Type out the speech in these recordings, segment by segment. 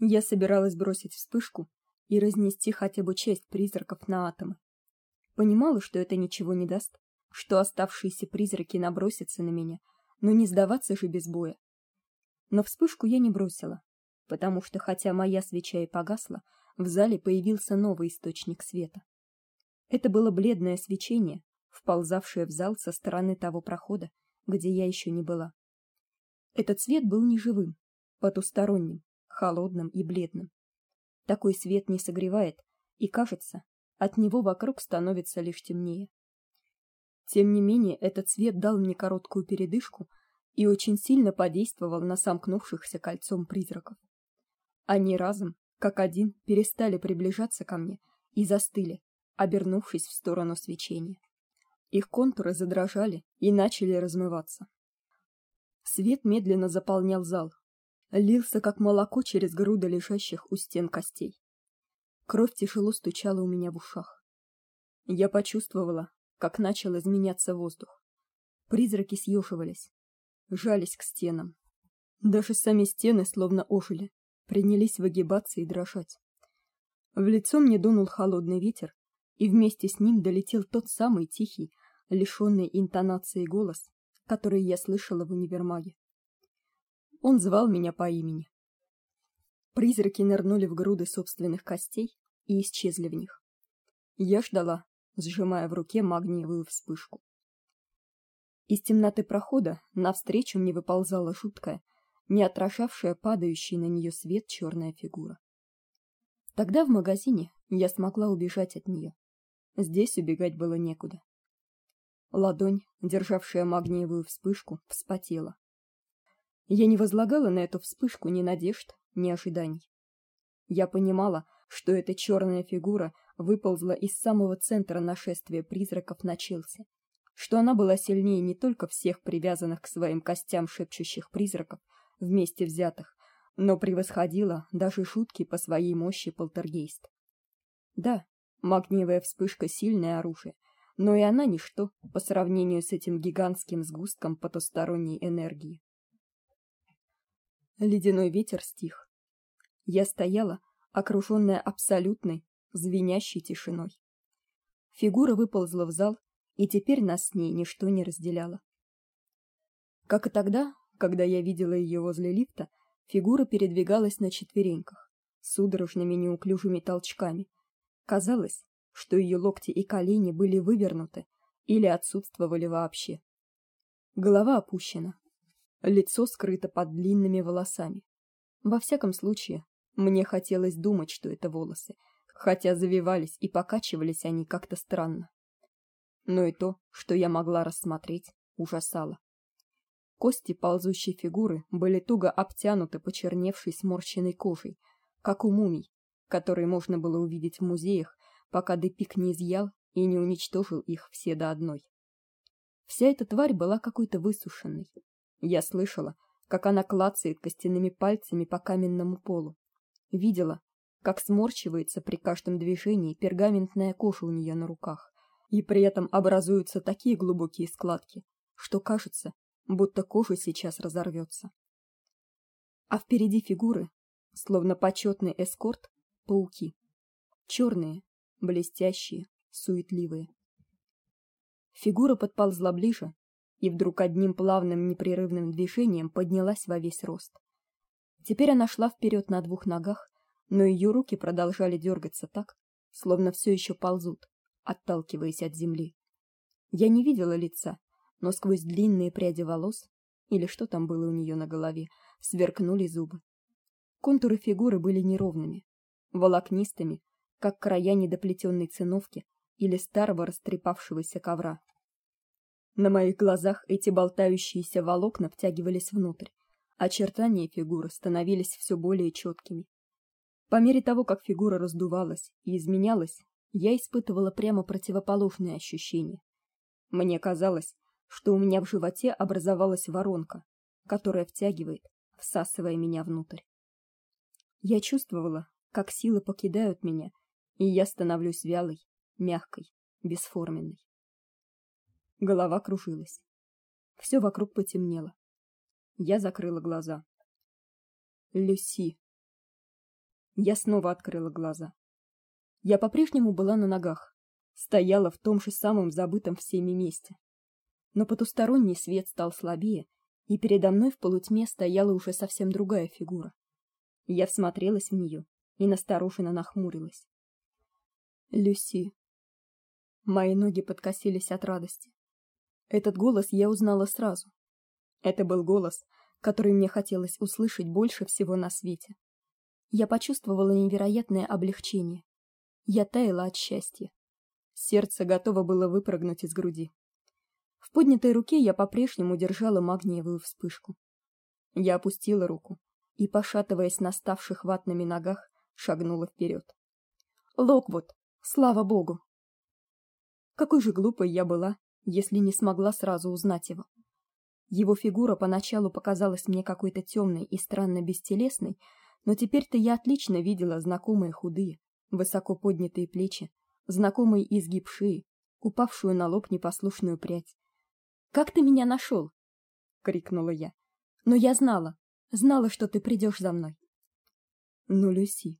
Я собиралась бросить вспышку и разнести хотя бы часть призраков на атомы. Понимала, что это ничего не даст, что оставшиеся призраки набросятся на меня, но не сдаваться же без боя. Но вспышку я не бросила, потому что хотя моя свеча и погасла, в зале появился новый источник света. Это было бледное свечение, вползавшее в зал со стороны того прохода, где я еще не была. Этот свет был неживым, потусторонним, холодным и бледным. Такой свет не согревает, и кажется, от него вокруг становится лишь темнее. Тем не менее, этот свет дал мне короткую передышку и очень сильно подействовал на сомкнувшихся кольцом призраков. Они разом, как один, перестали приближаться ко мне и застыли, обернувшись в сторону свечения. Их контуры задрожали и начали размываться. Свет медленно заполнял зал, лился как молоко через груды лежащих у стен костей. Кровь тяжело стучала у меня в ушах. Я почувствовала, как начал изменяться воздух. Призраки съеживались, жались к стенам. Даже сами стены словно ожили, принялись выгибаться и дрожать. В лицо мне дунул холодный ветер, и вместе с ним долетел тот самый тихий, лишенный интонации голос, который я слышала в универмаге. Он звал меня по имени. Призраки нырнули в груды собственных костей и исчезли в них. Я ждала, сжимая в руке магниевую вспышку. Из темноты прохода навстречу мне выползала жуткая, не отражавшая падающий на нее свет черная фигура. Тогда в магазине я смогла убежать от нее. Здесь убегать было некуда. Ладонь, державшая магниевую вспышку, вспотела. Я не возлагала на эту вспышку ни надежд, ни ожиданий. Я понимала, что эта черная фигура выползла из самого центра нашествия призраков на Челси, что она была сильнее не только всех привязанных к своим костям шепчущих призраков вместе взятых, но превосходила даже шутки по своей мощи полтергейст. Да, магниевая вспышка сильное оружие, но и она ничто по сравнению с этим гигантским сгустком потусторонней энергии. Ледяной ветер стих. Я стояла, окруженная абсолютной, звенящей тишиной. Фигура выползла в зал, и теперь нас с ней ничто не разделяло. Как и тогда, когда я видела ее возле лифта, фигура передвигалась на четвереньках, судорожными неуклюжими толчками. Казалось, что ее локти и колени были вывернуты или отсутствовали вообще. Голова опущена, лицо скрыто под длинными волосами. Во всяком случае, мне хотелось думать, что это волосы, хотя завивались и покачивались они как-то странно. Но и то, что я могла рассмотреть, ужасало. Кости ползущей фигуры были туго обтянуты почерневшей сморщенной кожей, как у мумий, которые можно было увидеть в музеях пока Депик не изъял и не уничтожил их все до одной. Вся эта тварь была какой-то высушенной. Я слышала, как она клацает костяными пальцами по каменному полу. Видела, как сморщивается при каждом движении пергаментная кожа у нее на руках, и при этом образуются такие глубокие складки, что кажется, будто кожа сейчас разорвется. А впереди фигуры, словно почетный эскорт, пауки. черные, блестящие, суетливые. Фигура подползла ближе и вдруг одним плавным непрерывным движением поднялась во весь рост. Теперь она шла вперед на двух ногах, но ее руки продолжали дергаться так, словно все еще ползут, отталкиваясь от земли. Я не видела лица, но сквозь длинные пряди волос, или что там было у нее на голове, сверкнули зубы. Контуры фигуры были неровными, волокнистыми, как края недоплетенной циновки или старого растрепавшегося ковра. На моих глазах эти болтающиеся волокна втягивались внутрь, очертания фигуры становились все более четкими. По мере того, как фигура раздувалась и изменялась, я испытывала прямо противоположные ощущения. Мне казалось, что у меня в животе образовалась воронка, которая втягивает, всасывая меня внутрь. Я чувствовала, как силы покидают меня и я становлюсь вялой, мягкой, бесформенной. Голова кружилась. Все вокруг потемнело. Я закрыла глаза. Люси. Я снова открыла глаза. Я по-прежнему была на ногах, стояла в том же самом забытом всеми месте. Но потусторонний свет стал слабее, и передо мной в полутьме стояла уже совсем другая фигура. Я всмотрелась в нее и настороженно нахмурилась. Люси. Мои ноги подкосились от радости. Этот голос я узнала сразу. Это был голос, который мне хотелось услышать больше всего на свете. Я почувствовала невероятное облегчение. Я таяла от счастья. Сердце готово было выпрыгнуть из груди. В поднятой руке я по-прежнему держала магниевую вспышку. Я опустила руку и, пошатываясь на ставших ватными ногах, шагнула вперед. Локвуд, слава богу. Какой же глупой я была, если не смогла сразу узнать его. Его фигура поначалу показалась мне какой-то темной и странно бестелесной, но теперь-то я отлично видела знакомые худые, высоко поднятые плечи, знакомый изгиб шеи, упавшую на лоб непослушную прядь. Как ты меня нашел? крикнула я. Но я знала, знала, что ты придешь за мной. Ну, Люси,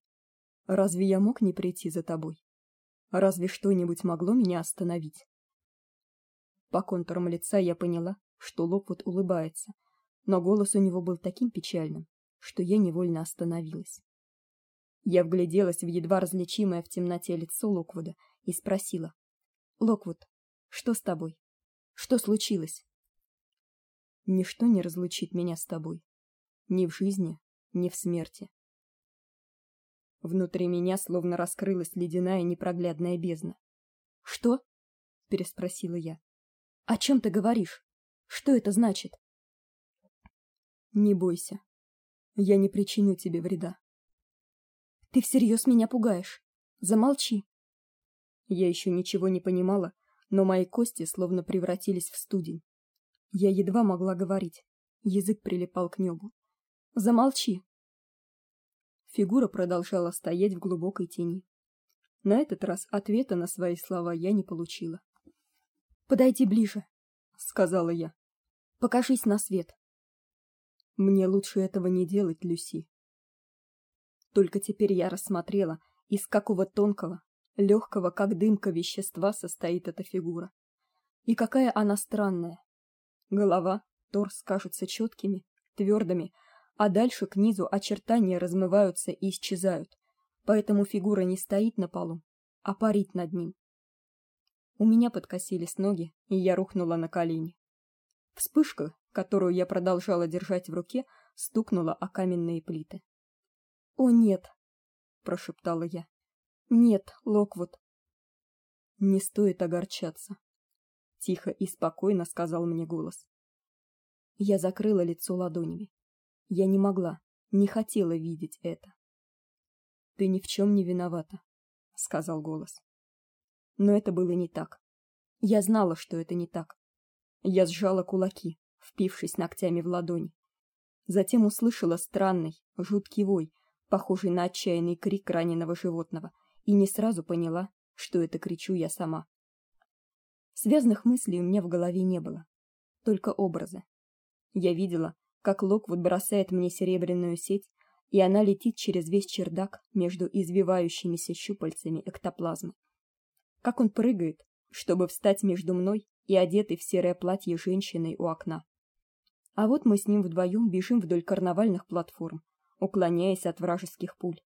разве я мог не прийти за тобой? Разве что-нибудь могло меня остановить? По контурам лица я поняла, что Локвуд улыбается, но голос у него был таким печальным, что я невольно остановилась. Я вгляделась в едва различимое в темноте лицо Локвуда и спросила: "Локвуд, что с тобой? Что случилось?" "Ничто не разлучит меня с тобой, ни в жизни, ни в смерти". Внутри меня словно раскрылась ледяная непроглядная бездна. "Что?" переспросила я. "О чем ты говоришь?" Что это значит? Не бойся. Я не причиню тебе вреда. Ты всерьез меня пугаешь. Замолчи. Я еще ничего не понимала, но мои кости словно превратились в студень. Я едва могла говорить. Язык прилипал к небу. Замолчи. Фигура продолжала стоять в глубокой тени. На этот раз ответа на свои слова я не получила. Подойди ближе, сказала я. Покажись на свет. Мне лучше этого не делать, Люси. Только теперь я рассмотрела, из какого тонкого, легкого, как дымка вещества состоит эта фигура. И какая она странная. Голова, торс кажутся четкими, твердыми, а дальше к низу очертания размываются и исчезают. Поэтому фигура не стоит на полу, а парит над ним. У меня подкосились ноги, и я рухнула на колени. Вспышка, которую я продолжала держать в руке, стукнула о каменные плиты. "О нет", прошептала я. "Нет, Локвуд. Не стоит огорчаться", тихо и спокойно сказал мне голос. Я закрыла лицо ладонями. Я не могла, не хотела видеть это. Ты ни в чем не виновата, сказал голос. Но это было не так. Я знала, что это не так. Я сжала кулаки, впившись ногтями в ладонь. Затем услышала странный, жуткий вой, похожий на отчаянный крик раненого животного, и не сразу поняла, что это кричу я сама. Связных мыслей у меня в голове не было, только образы. Я видела, как Локвуд бросает мне серебряную сеть, и она летит через весь чердак между извивающимися щупальцами эктоплазмы. Как он прыгает, чтобы встать между мной и одетый в серое платье женщиной у окна. А вот мы с ним вдвоем бежим вдоль карнавальных платформ, уклоняясь от вражеских пуль.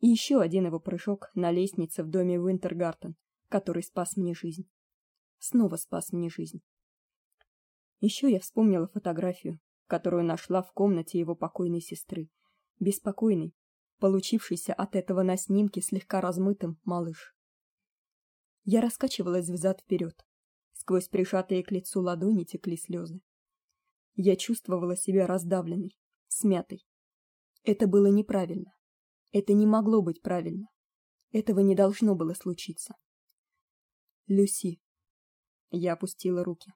И еще один его прыжок на лестнице в доме Винтергартен, который спас мне жизнь. Снова спас мне жизнь. Еще я вспомнила фотографию, которую нашла в комнате его покойной сестры, беспокойный, получившийся от этого на снимке слегка размытым малыш. Я раскачивалась взад вперед Сквозь прижатые к лицу ладони текли слезы. Я чувствовала себя раздавленной, смятой. Это было неправильно. Это не могло быть правильно. Этого не должно было случиться. Люси. Я опустила руки.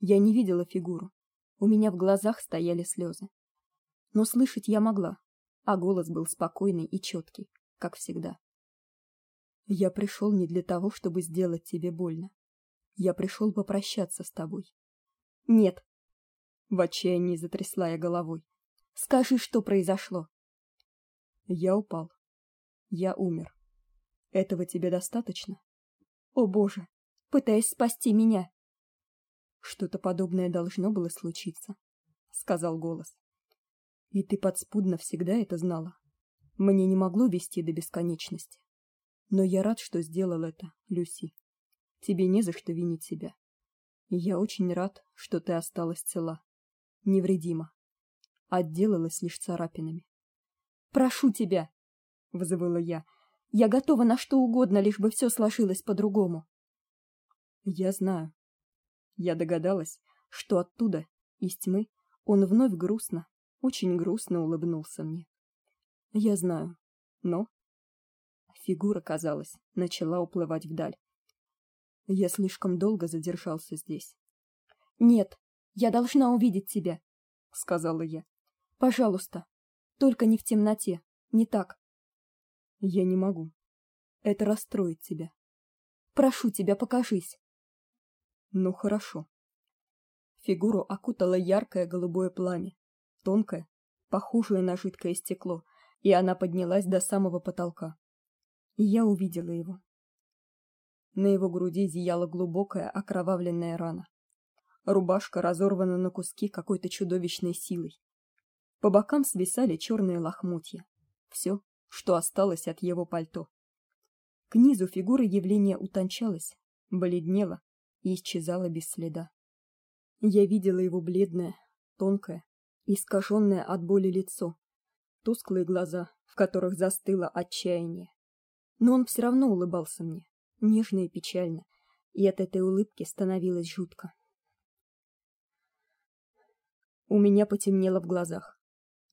Я не видела фигуру. У меня в глазах стояли слезы. Но слышать я могла, а голос был спокойный и четкий, как всегда. Я пришел не для того, чтобы сделать тебе больно. Я пришел попрощаться с тобой. Нет. В отчаянии затрясла я головой. Скажи, что произошло. Я упал, Я умер. Этого тебе достаточно? О, боже, пытаясь спасти меня. Что-то подобное должно было случиться, сказал голос. И ты подспудно всегда это знала. Мне не могло вести до бесконечности. Но я рад, что сделал это, Люси. Тебе не за что винить себя. И я очень рад, что ты осталась цела, невредима. Отделалась лишь царапинами. Прошу тебя, вызывала я. Я готова на что угодно, лишь бы все сложилось по-другому. Я знаю. Я догадалась, что оттуда, из тьмы, он вновь грустно, очень грустно улыбнулся мне. Я знаю, но фигура, казалось, начала уплывать вдаль. Я слишком долго задержался здесь. Нет, я должна увидеть тебя, сказала я. Пожалуйста, только не в темноте, не так. Я не могу. Это расстроит тебя. Прошу тебя, покажись. Ну хорошо. Фигуру окутало яркое голубое пламя, тонкое, похожее на жидкое стекло, и она поднялась до самого потолка. И я увидела его. На его груди зияла глубокая окровавленная рана. Рубашка разорвана на куски какой-то чудовищной силой. По бокам свисали черные лохмотья. Все, что осталось от его пальто. К низу фигура явления утончалась, бледнела и исчезала без следа. Я видела его бледное, тонкое, искаженное от боли лицо, тусклые глаза, в которых застыло отчаяние. Но он все равно улыбался мне, нежно и печально, и от этой улыбки становилось жутко. У меня потемнело в глазах.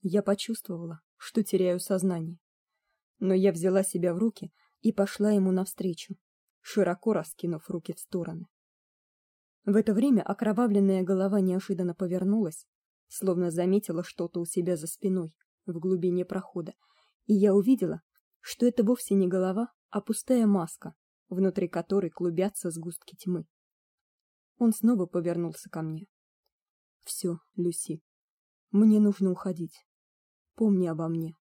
Я почувствовала, что теряю сознание. Но я взяла себя в руки и пошла ему навстречу, широко раскинув руки в стороны. В это время окровавленная голова неожиданно повернулась, словно заметила что-то у себя за спиной, в глубине прохода, и я увидела, что это вовсе не голова, а пустая маска, внутри которой клубятся сгустки тьмы. Он снова повернулся ко мне. Все, Люси. Мне нужно уходить. Помни обо мне.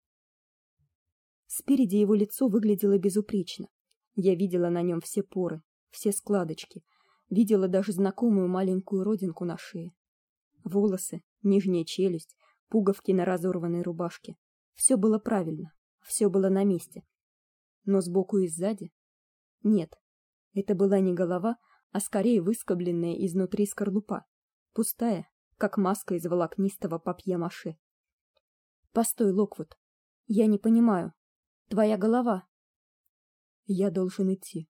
Спереди его лицо выглядело безупречно. Я видела на нем все поры, все складочки, видела даже знакомую маленькую родинку на шее. Волосы, нижняя челюсть, пуговки на разорванной рубашке. Все было правильно, все было на месте. Но сбоку и сзади нет. Это была не голова, а скорее выскобленная изнутри скорлупа, пустая, как маска из волокнистого папье-маше. Постой, Локвуд. Я не понимаю. Твоя голова. Я должен идти.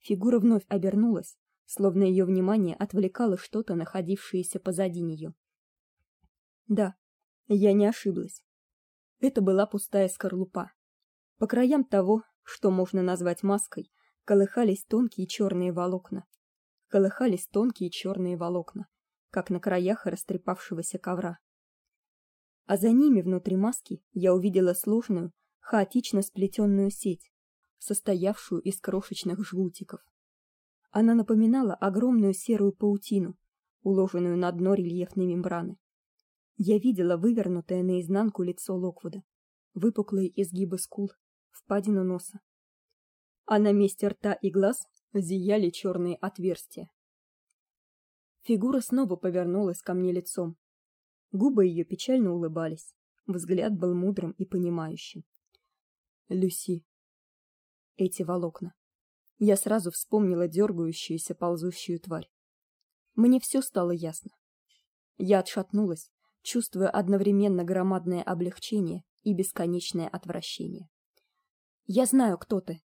Фигура вновь обернулась, словно ее внимание отвлекало что-то, находившееся позади нее. Да, я не ошиблась. Это была пустая скорлупа. По краям того, что можно назвать маской, колыхались тонкие черные волокна. Колыхались тонкие черные волокна, как на краях растрепавшегося ковра. А за ними внутри маски я увидела сложную, хаотично сплетенную сеть, состоявшую из крошечных жгутиков. Она напоминала огромную серую паутину, уложенную на дно рельефной мембраны. Я видела вывернутое наизнанку лицо Локвуда, выпуклые изгибы скул, впадину носа. А на месте рта и глаз зияли черные отверстия. Фигура снова повернулась ко мне лицом. Губы ее печально улыбались, взгляд был мудрым и понимающим. Люси. Эти волокна. Я сразу вспомнила дергающуюся ползущую тварь. Мне все стало ясно. Я отшатнулась, чувствуя одновременно громадное облегчение и бесконечное отвращение. "Я знаю, кто ты",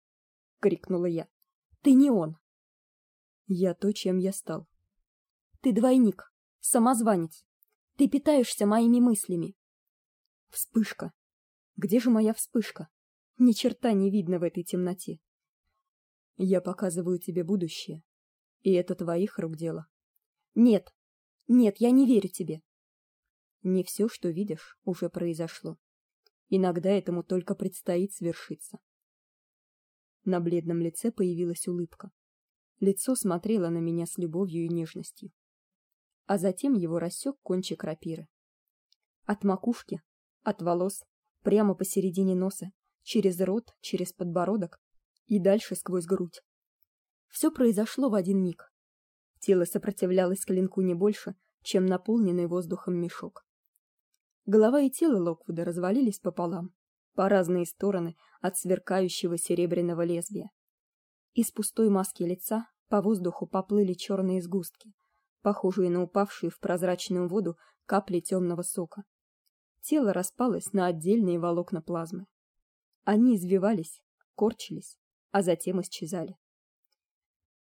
крикнула я. "Ты не он. Я то, чем я стал. Ты двойник, самозванец. Ты питаешься моими мыслями". Вспышка. Где же моя вспышка? Ни черта не видно в этой темноте. Я показываю тебе будущее, и это твоих рук дело. Нет. Нет, я не верю тебе. Не все, что видишь, уже произошло. Иногда этому только предстоит свершиться. На бледном лице появилась улыбка. Лицо смотрело на меня с любовью и нежностью. А затем его рассек кончик рапиры. От макушки, от волос, прямо посередине носа, через рот, через подбородок и дальше сквозь грудь. Все произошло в один миг. Тело сопротивлялось клинку не больше, чем наполненный воздухом мешок. Голова и тело Локвуда развалились пополам, по разные стороны от сверкающего серебряного лезвия. Из пустой маски лица по воздуху поплыли черные сгустки, похожие на упавшие в прозрачную воду капли темного сока. Тело распалось на отдельные волокна плазмы. Они извивались, корчились, а затем исчезали.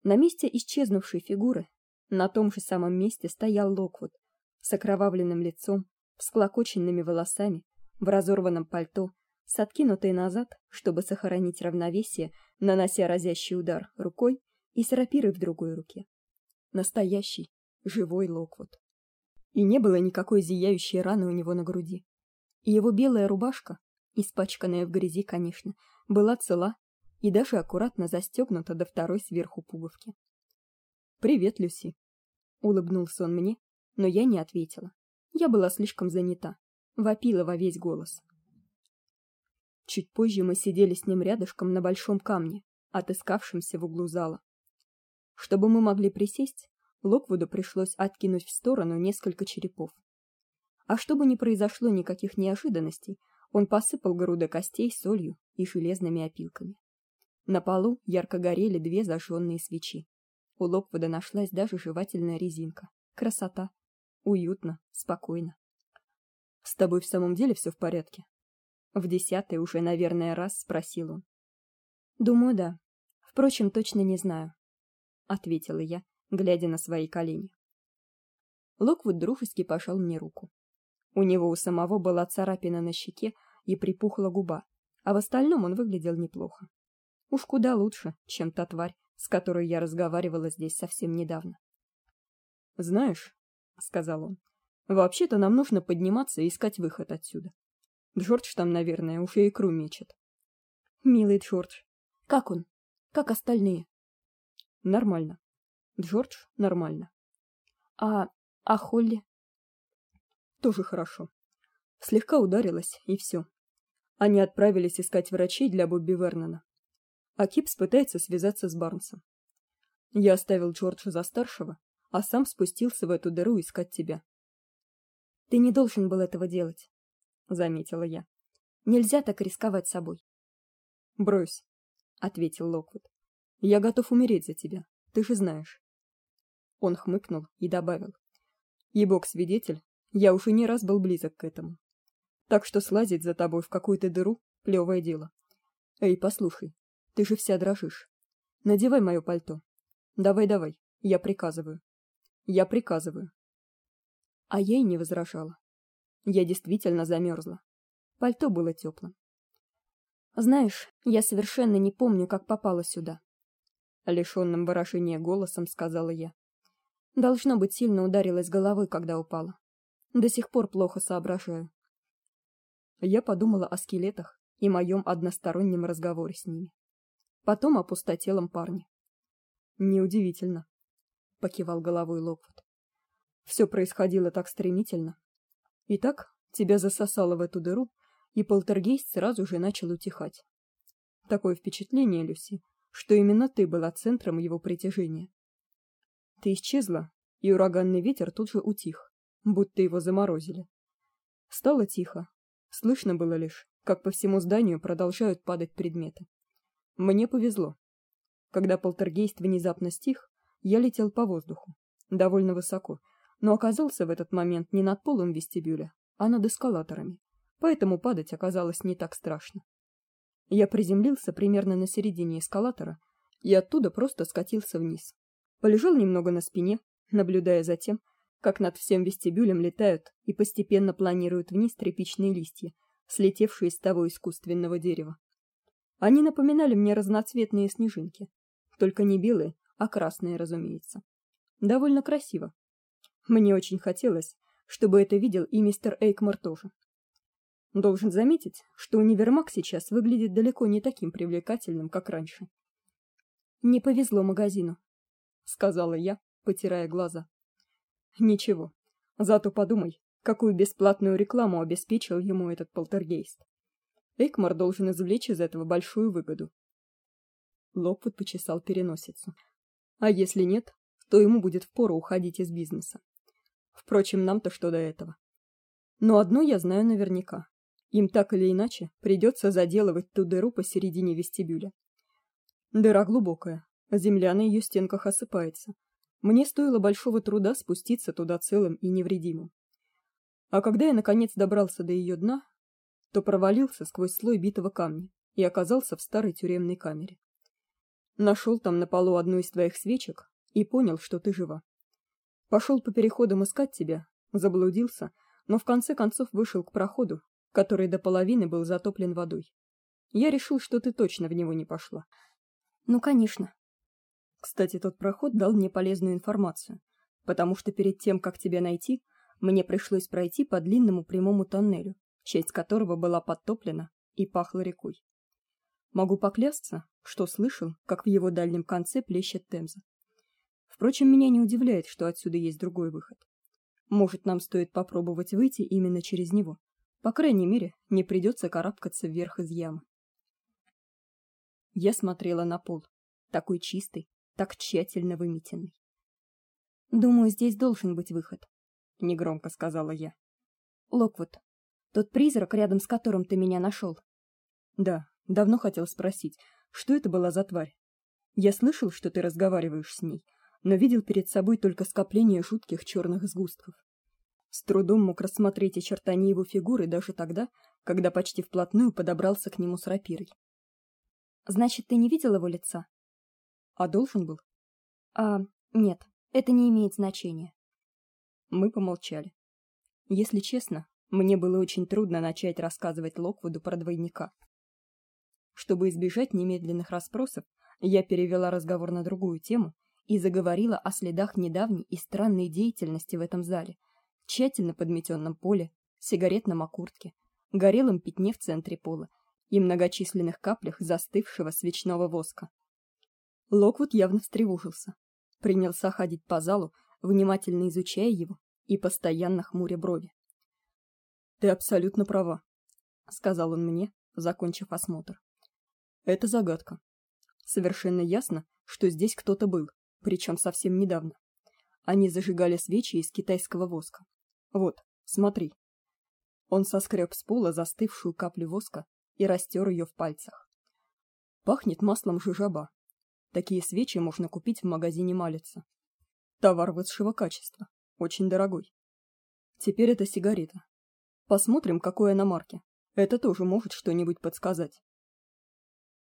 На месте исчезнувшей фигуры, на том же самом месте стоял Локвуд с окровавленным лицом, с клокоченными волосами, в разорванном пальто, с откинутой назад, чтобы сохранить равновесие, нанося разящий удар рукой и с рапирой в другой руке. Настоящий, живой Локвуд. И не было никакой зияющей раны у него на груди. И его белая рубашка, испачканная в грязи, конечно, была цела и даже аккуратно застегнута до второй сверху пуговки. Привет, Люси. Улыбнулся он мне, но я не ответила. Я была слишком занята, вопила во весь голос. Чуть позже мы сидели с ним рядышком на большом камне, отыскавшемся в углу зала. Чтобы мы могли присесть, Локвуду пришлось откинуть в сторону несколько черепов. А чтобы не произошло никаких неожиданностей, он посыпал груды костей солью и железными опилками. На полу ярко горели две зажженные свечи. У Локвуда нашлась даже жевательная резинка. Красота. Уютно, спокойно. С тобой в самом деле все в порядке? В десятый уже, наверное, раз спросил он. Думаю, да. Впрочем, точно не знаю, ответила я, глядя на свои колени. Локвуд дружески пожал мне руку. У него у самого была царапина на щеке и припухла губа, а в остальном он выглядел неплохо. Уж куда лучше, чем та тварь, с которой я разговаривала здесь совсем недавно. Знаешь, сказал он. Вообще-то нам нужно подниматься и искать выход отсюда. Джордж там, наверное, уже икру мечет. Милый Джордж. Как он? Как остальные? Нормально. Джордж нормально. А а Холли тоже хорошо. Слегка ударилась и все. Они отправились искать врачей для Бобби Вернона. А Кипс пытается связаться с Барнсом. Я оставил Джорджа за старшего, а сам спустился в эту дыру искать тебя. Ты не должен был этого делать, заметила я. Нельзя так рисковать собой. Брось, ответил Локвуд. Я готов умереть за тебя, ты же знаешь. Он хмыкнул и добавил: "И бог свидетель, я уже не раз был близок к этому. Так что слазить за тобой в какую-то дыру плевое дело. Эй, послушай, ты же вся дрожишь. Надевай моё пальто. Давай, давай, я приказываю. Я приказываю. А я и не возражала. Я действительно замерзла. Пальто было теплым. Знаешь, я совершенно не помню, как попала сюда, лишённым выражения голосом сказала я. Должно быть, сильно ударилась головой, когда упала. До сих пор плохо соображаю. Я подумала о скелетах и моем одностороннем разговоре с ними. Потом о пустотелом парне. Неудивительно, покивал головой Локвуд. Все происходило так стремительно. Итак, тебя засосало в эту дыру, и полтергейст сразу же начал утихать. Такое впечатление, Люси, что именно ты была центром его притяжения. Ты исчезла, и ураганный ветер тут же утих будто его заморозили. Стало тихо. Слышно было лишь, как по всему зданию продолжают падать предметы. Мне повезло. Когда полтергейст внезапно стих, я летел по воздуху, довольно высоко, но оказался в этот момент не над полом вестибюля, а над эскалаторами. Поэтому падать оказалось не так страшно. Я приземлился примерно на середине эскалатора и оттуда просто скатился вниз. Полежал немного на спине, наблюдая за тем, как над всем вестибюлем летают и постепенно планируют вниз тряпичные листья, слетевшие из того искусственного дерева. Они напоминали мне разноцветные снежинки, только не белые, а красные, разумеется. Довольно красиво. Мне очень хотелось, чтобы это видел и мистер Эйкмор тоже. Должен заметить, что универмаг сейчас выглядит далеко не таким привлекательным, как раньше. Не повезло магазину, сказала я, потирая глаза. Ничего. Зато подумай, какую бесплатную рекламу обеспечил ему этот полтергейст. Эйкмар должен извлечь из этого большую выгоду. Локвуд почесал переносицу. А если нет, то ему будет впору уходить из бизнеса. Впрочем, нам-то что до этого. Но одно я знаю наверняка. Им так или иначе придется заделывать ту дыру посередине вестибюля. Дыра глубокая, земля на ее стенках осыпается. Мне стоило большого труда спуститься туда целым и невредимым. А когда я наконец добрался до ее дна, то провалился сквозь слой битого камня и оказался в старой тюремной камере. Нашел там на полу одну из твоих свечек и понял, что ты жива. Пошел по переходам искать тебя, заблудился, но в конце концов вышел к проходу, который до половины был затоплен водой. Я решил, что ты точно в него не пошла. Ну, конечно. Кстати, тот проход дал мне полезную информацию, потому что перед тем, как тебя найти, мне пришлось пройти по длинному прямому тоннелю, часть которого была подтоплена и пахла рекой. Могу поклясться, что слышал, как в его дальнем конце плещет Темза. Впрочем, меня не удивляет, что отсюда есть другой выход. Может, нам стоит попробовать выйти именно через него. По крайней мере, не придется карабкаться вверх из ямы. Я смотрела на пол, такой чистый, так тщательно выметенный. Думаю, здесь должен быть выход, негромко сказала я. Локвуд, тот призрак, рядом с которым ты меня нашел. Да, давно хотел спросить, что это была за тварь. Я слышал, что ты разговариваешь с ней, но видел перед собой только скопление жутких черных сгустков. С трудом мог рассмотреть очертания его фигуры даже тогда, когда почти вплотную подобрался к нему с рапирой. Значит, ты не видел его лица? А должен был? А, нет, это не имеет значения. Мы помолчали. Если честно, мне было очень трудно начать рассказывать Локвуду про двойника. Чтобы избежать немедленных расспросов, я перевела разговор на другую тему и заговорила о следах недавней и странной деятельности в этом зале, тщательно подметенном поле, сигаретном окуртке, горелом пятне в центре пола и многочисленных каплях застывшего свечного воска. Локвуд явно встревожился, принялся ходить по залу, внимательно изучая его и постоянно хмуря брови. Ты абсолютно права, сказал он мне, закончив осмотр. Это загадка. Совершенно ясно, что здесь кто-то был, причем совсем недавно. Они зажигали свечи из китайского воска. Вот, смотри. Он соскреб с пола застывшую каплю воска и растер ее в пальцах. Пахнет маслом жужаба. Такие свечи можно купить в магазине Малица. Товар высшего качества, очень дорогой. Теперь это сигарета. Посмотрим, какой она марки. Это тоже может что-нибудь подсказать.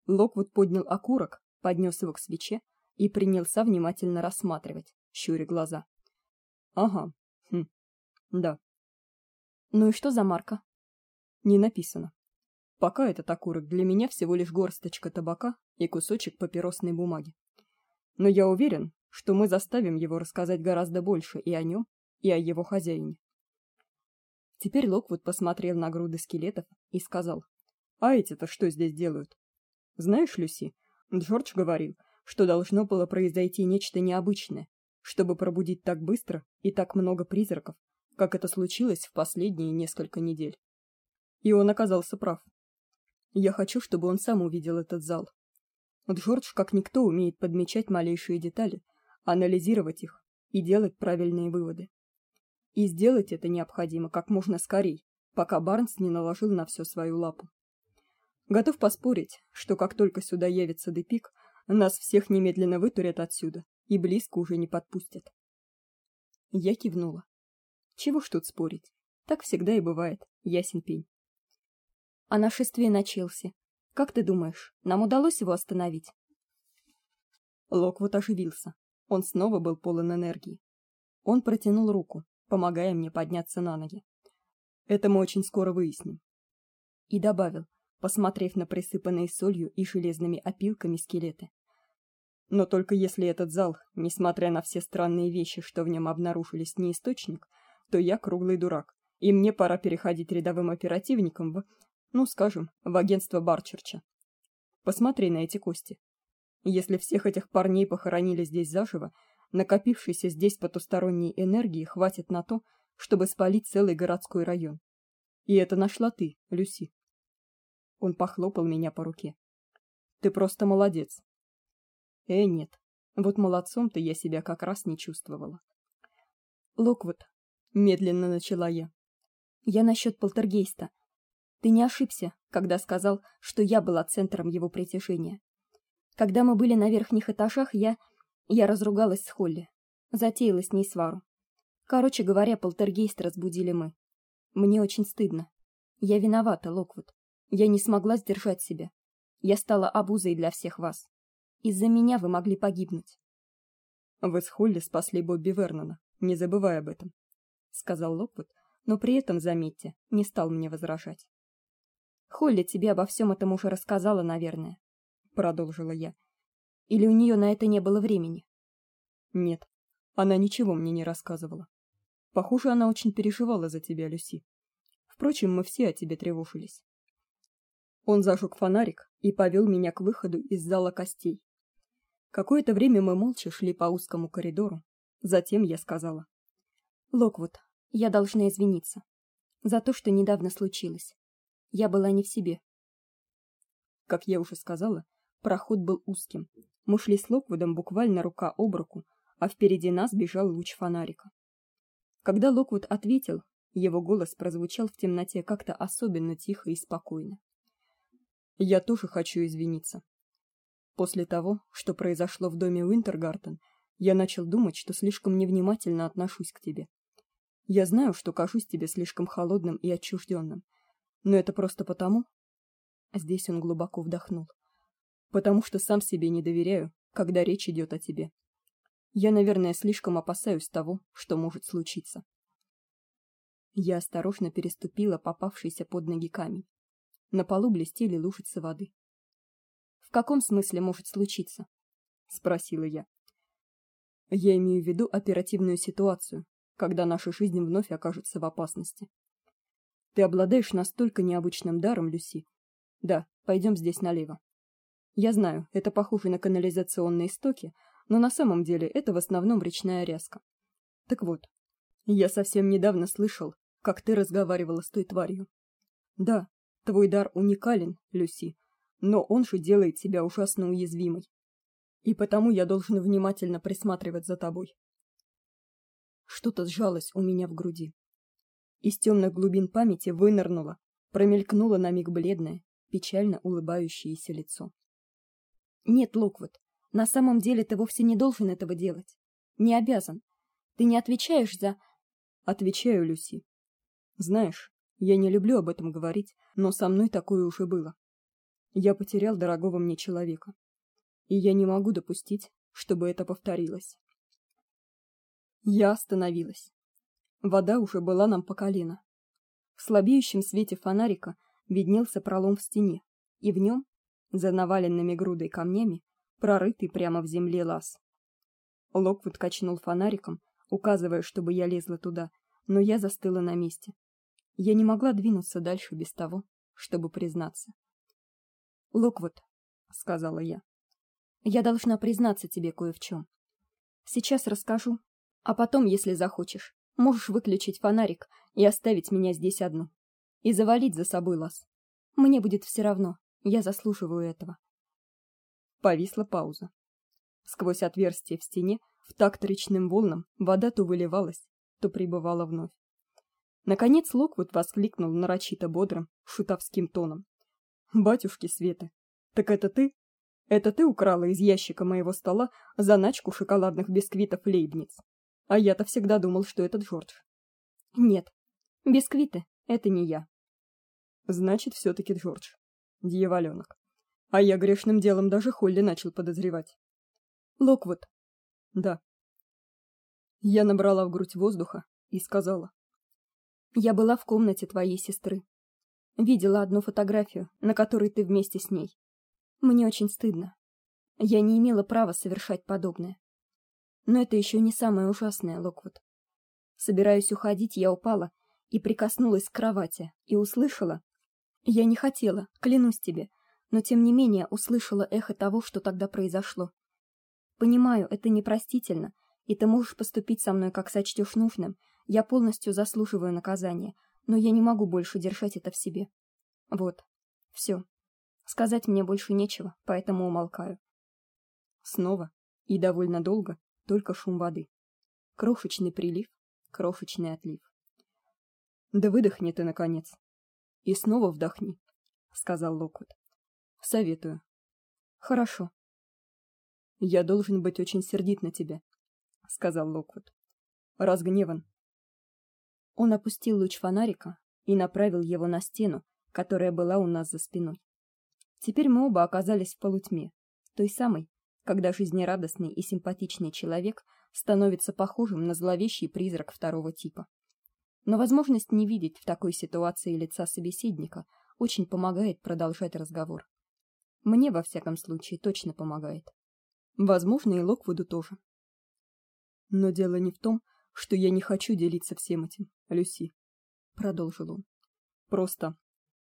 Локвуд поднял окурок, поднес его к свече и принялся внимательно рассматривать, щуря глаза. Ага. Хм. Да. Ну и что за марка? Не написано. Пока этот окурок для меня всего лишь горсточка табака и кусочек папиросной бумаги. Но я уверен, что мы заставим его рассказать гораздо больше и о нем, и о его хозяине. Теперь Локвуд посмотрел на груды скелетов и сказал: "А эти-то что здесь делают? Знаешь, Люси, Джордж говорил, что должно было произойти нечто необычное, чтобы пробудить так быстро и так много призраков, как это случилось в последние несколько недель. И он оказался прав. Я хочу, чтобы он сам увидел этот зал. Джордж, как никто, умеет подмечать малейшие детали, анализировать их и делать правильные выводы. И сделать это необходимо как можно скорей, пока Барнс не наложил на все свою лапу. Готов поспорить, что как только сюда явится Депик, нас всех немедленно вытурят отсюда и близко уже не подпустят. Я кивнула. Чего ж тут спорить? Так всегда и бывает, ясен пень. А нашествие на Челси. Как ты думаешь, нам удалось его остановить? Локвуд оживился. Он снова был полон энергии. Он протянул руку, помогая мне подняться на ноги. Это мы очень скоро выясним. И добавил: посмотрев на присыпанные солью и железными опилками скелеты. Но только если этот зал, несмотря на все странные вещи, что в нем обнаружились, не источник, то я круглый дурак, и мне пора переходить рядовым оперативником в, ну, скажем, в агентство Барчерча. Посмотри на эти кости. Если всех этих парней похоронили здесь заживо, накопившейся здесь потусторонней энергии хватит на то, чтобы спалить целый городской район. И это нашла ты, Люси. Он похлопал меня по руке. Ты просто молодец. Э, нет. Вот молодцом-то я себя как раз не чувствовала. Локвуд, медленно начала я. Я насчет полтергейста. Ты не ошибся, когда сказал, что я была центром его притяжения. Когда мы были на верхних этажах, я я разругалась с Холли, затеяла с ней свару. Короче говоря, полтергейст разбудили мы. Мне очень стыдно. Я виновата, Локвуд. Я не смогла сдержать себя. Я стала обузой для всех вас. Из-за меня вы могли погибнуть. Вы с Холли спасли Бобби Вернона, не забывай об этом, сказал Локвуд, но при этом, заметьте, не стал мне возражать. Холли тебе обо всем этом уже рассказала, наверное, продолжила я. Или у нее на это не было времени? Нет. Она ничего мне не рассказывала. Похоже, она очень переживала за тебя, Люси. Впрочем, мы все о тебе тревожились. Он зажег фонарик и повел меня к выходу из зала костей. Какое-то время мы молча шли по узкому коридору. Затем я сказала: "Локвуд, я должна извиниться за то, что недавно случилось. Я была не в себе". Как я уже сказала, проход был узким. Мы шли с Локвудом буквально рука об руку, а впереди нас бежал луч фонарика. Когда Локвуд ответил, его голос прозвучал в темноте как-то особенно тихо и спокойно. Я тоже хочу извиниться. После того, что произошло в доме Уинтергартен, я начал думать, что слишком невнимательно отношусь к тебе. Я знаю, что кажусь тебе слишком холодным и отчужденным, но это просто потому, здесь он глубоко вдохнул. Потому что сам себе не доверяю, когда речь идет о тебе. Я, наверное, слишком опасаюсь того, что может случиться. Я осторожно переступила попавшийся под ноги камень. На полу блестели лужицы воды. В каком смысле может случиться? спросила я. Я имею в виду оперативную ситуацию, когда наша жизнь вновь окажется в опасности. Ты обладаешь настолько необычным даром, Люси. Да, пойдем здесь налево. Я знаю, это похоже на канализационные стоки, но на самом деле это в основном речная ряска. Так вот, я совсем недавно слышал, как ты разговаривала с той тварью. Да, Твой дар уникален, Люси, но он же делает тебя ужасно уязвимой. И потому я должен внимательно присматривать за тобой. Что-то сжалось у меня в груди. Из темных глубин памяти вынырнуло, промелькнуло на миг бледное, печально улыбающееся лицо. Нет, Локвуд, на самом деле ты вовсе не должен этого делать. Не обязан. Ты не отвечаешь за Отвечаю, Люси. Знаешь, я не люблю об этом говорить, но со мной такое уже было. Я потерял дорогого мне человека, и я не могу допустить, чтобы это повторилось. Я остановилась. Вода уже была нам по колено. В слабеющем свете фонарика виднелся пролом в стене, и в нем, за наваленными грудой камнями, прорытый прямо в земле лаз. Локвуд качнул фонариком, указывая, чтобы я лезла туда, но я застыла на месте. Я не могла двинуться дальше без того, чтобы признаться. "Локвуд", сказала я. "Я должна признаться тебе кое в чем. Сейчас расскажу, а потом, если захочешь, можешь выключить фонарик и оставить меня здесь одну и завалить за собой лаз. Мне будет все равно, я заслуживаю этого". Повисла пауза. Сквозь отверстие в стене, в такт речным волнам, вода то выливалась, то прибывала вновь. Наконец Локвуд воскликнул нарочито бодрым, шутовским тоном: "Батюшки Света, так это ты? Это ты украла из ящика моего стола заначку шоколадных бисквитов Лейбниц? А я-то всегда думал, что это Джордж". "Нет. Бисквиты это не я". "Значит, все таки Джордж. Дьяволёнок. А я грешным делом даже Холли начал подозревать". "Локвуд". "Да". Я набрала в грудь воздуха и сказала: я была в комнате твоей сестры. Видела одну фотографию, на которой ты вместе с ней. Мне очень стыдно. Я не имела права совершать подобное. Но это еще не самое ужасное, Локвуд. Собираясь уходить, я упала и прикоснулась к кровати и услышала. Я не хотела, клянусь тебе, но тем не менее услышала эхо того, что тогда произошло. Понимаю, это непростительно, и ты можешь поступить со мной, как сочтешь нужным, я полностью заслуживаю наказания, но я не могу больше держать это в себе. Вот. Все. Сказать мне больше нечего, поэтому умолкаю. Снова и довольно долго только шум воды. Крошечный прилив, крошечный отлив. Да выдохни ты наконец. И снова вдохни, сказал Локвуд. Советую. Хорошо. Я должен быть очень сердит на тебя, сказал Локвуд. Разгневан. Он опустил луч фонарика и направил его на стену, которая была у нас за спиной. Теперь мы оба оказались в полутьме, той самой, когда жизнерадостный и симпатичный человек становится похожим на зловещий призрак второго типа. Но возможность не видеть в такой ситуации лица собеседника очень помогает продолжать разговор. Мне во всяком случае точно помогает. Возможно, и Локвуду тоже. Но дело не в том, что я не хочу делиться всем этим, Люси, продолжил он. Просто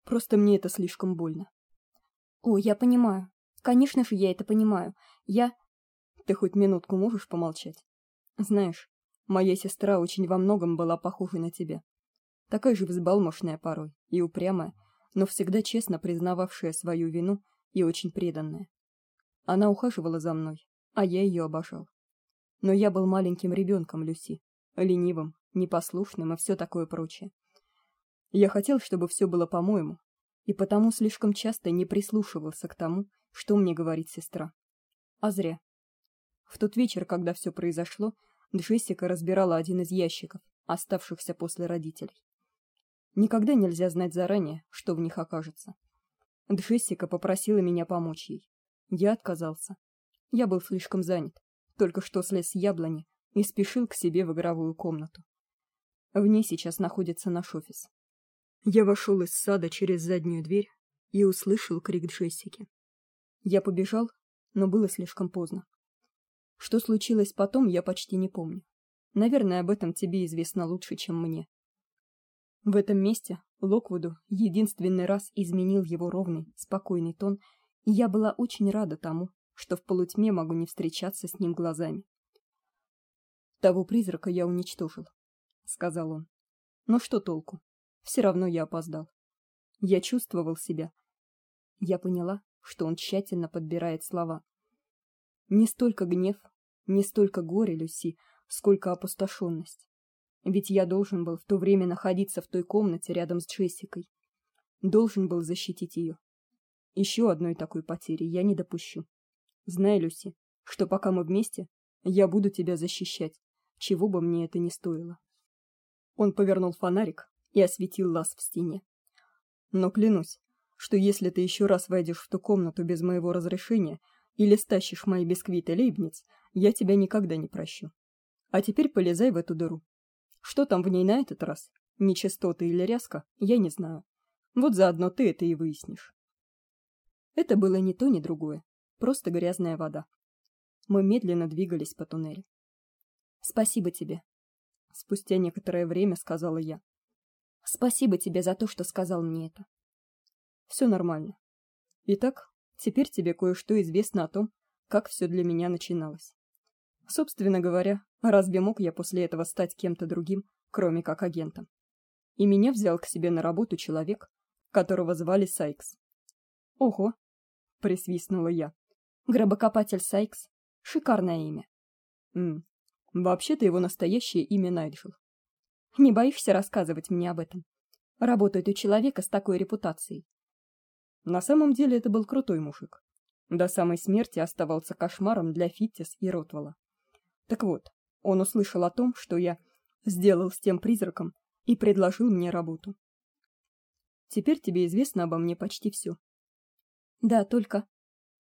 просто мне это слишком больно. О, я понимаю. Конечно же, я это понимаю. Я Ты хоть минутку можешь помолчать? Знаешь, моя сестра очень во многом была похожа на тебя. Такая же взбалмошная порой и упрямая, но всегда честно признававшая свою вину и очень преданная. Она ухаживала за мной, а я ее обожал. Но я был маленьким ребенком, Люси, ленивым, непослушным и все такое прочее. Я хотел, чтобы все было по-моему, и потому слишком часто не прислушивался к тому, что мне говорит сестра. А зря. В тот вечер, когда все произошло, Джессика разбирала один из ящиков, оставшихся после родителей. Никогда нельзя знать заранее, что в них окажется. Джессика попросила меня помочь ей. Я отказался. Я был слишком занят. Только что слез с яблони и спешил к себе в игровую комнату. В ней сейчас находится наш офис. Я вошел из сада через заднюю дверь и услышал крик Джессики. Я побежал, но было слишком поздно. Что случилось потом, я почти не помню. Наверное, об этом тебе известно лучше, чем мне. В этом месте Локвуду единственный раз изменил его ровный, спокойный тон, и я была очень рада тому, что в полутьме могу не встречаться с ним глазами. Того призрака я уничтожил, сказал он. Но что толку? Все равно я опоздал. Я чувствовал себя. Я поняла, что он тщательно подбирает слова. Не столько гнев, не столько горе Люси, сколько опустошенность. Ведь я должен был в то время находиться в той комнате рядом с Джессикой. Должен был защитить ее. Еще одной такой потери я не допущу. Знай, Люси, что пока мы вместе, я буду тебя защищать, чего бы мне это ни стоило. Он повернул фонарик и осветил лаз в стене. Но клянусь, что если ты еще раз войдешь в ту комнату без моего разрешения или стащишь мои бисквиты Лейбниц, я тебя никогда не прощу. А теперь полезай в эту дыру. Что там в ней на этот раз? Нечистоты или ряска? Я не знаю. Вот заодно ты это и выяснишь. Это было ни то, ни другое, просто грязная вода. Мы медленно двигались по туннелю. Спасибо тебе, спустя некоторое время сказала я. Спасибо тебе за то, что сказал мне это. Все нормально. Итак, теперь тебе кое-что известно о том, как все для меня начиналось. Собственно говоря, разве мог я после этого стать кем-то другим, кроме как агентом? И меня взял к себе на работу человек, которого звали Сайкс. Ого, присвистнула я. Гробокопатель Сайкс. Шикарное имя. М. Вообще-то его настоящее имя Найджел. Не боишься рассказывать мне об этом? Работает у человека с такой репутацией. На самом деле это был крутой мужик. До самой смерти оставался кошмаром для Фиттис и Ротвелла. Так вот, он услышал о том, что я сделал с тем призраком, и предложил мне работу. Теперь тебе известно обо мне почти все. Да, только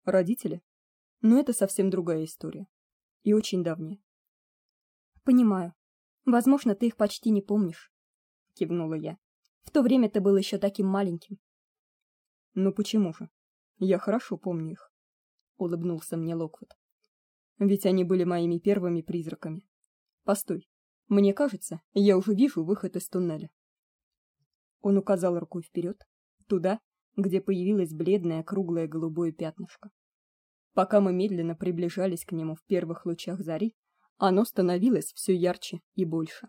родители. Но это совсем другая история и очень давняя. Понимаю. Возможно, ты их почти не помнишь, кивнула я. В то время ты был еще таким маленьким. Ну почему же? Я хорошо помню их, улыбнулся мне Локвуд. Ведь они были моими первыми призраками. Постой. Мне кажется, я уже вижу выход из туннеля. Он указал рукой вперед, туда, где появилось бледное круглое голубое пятнышко. Пока мы медленно приближались к нему в первых лучах зари, оно становилось все ярче и больше.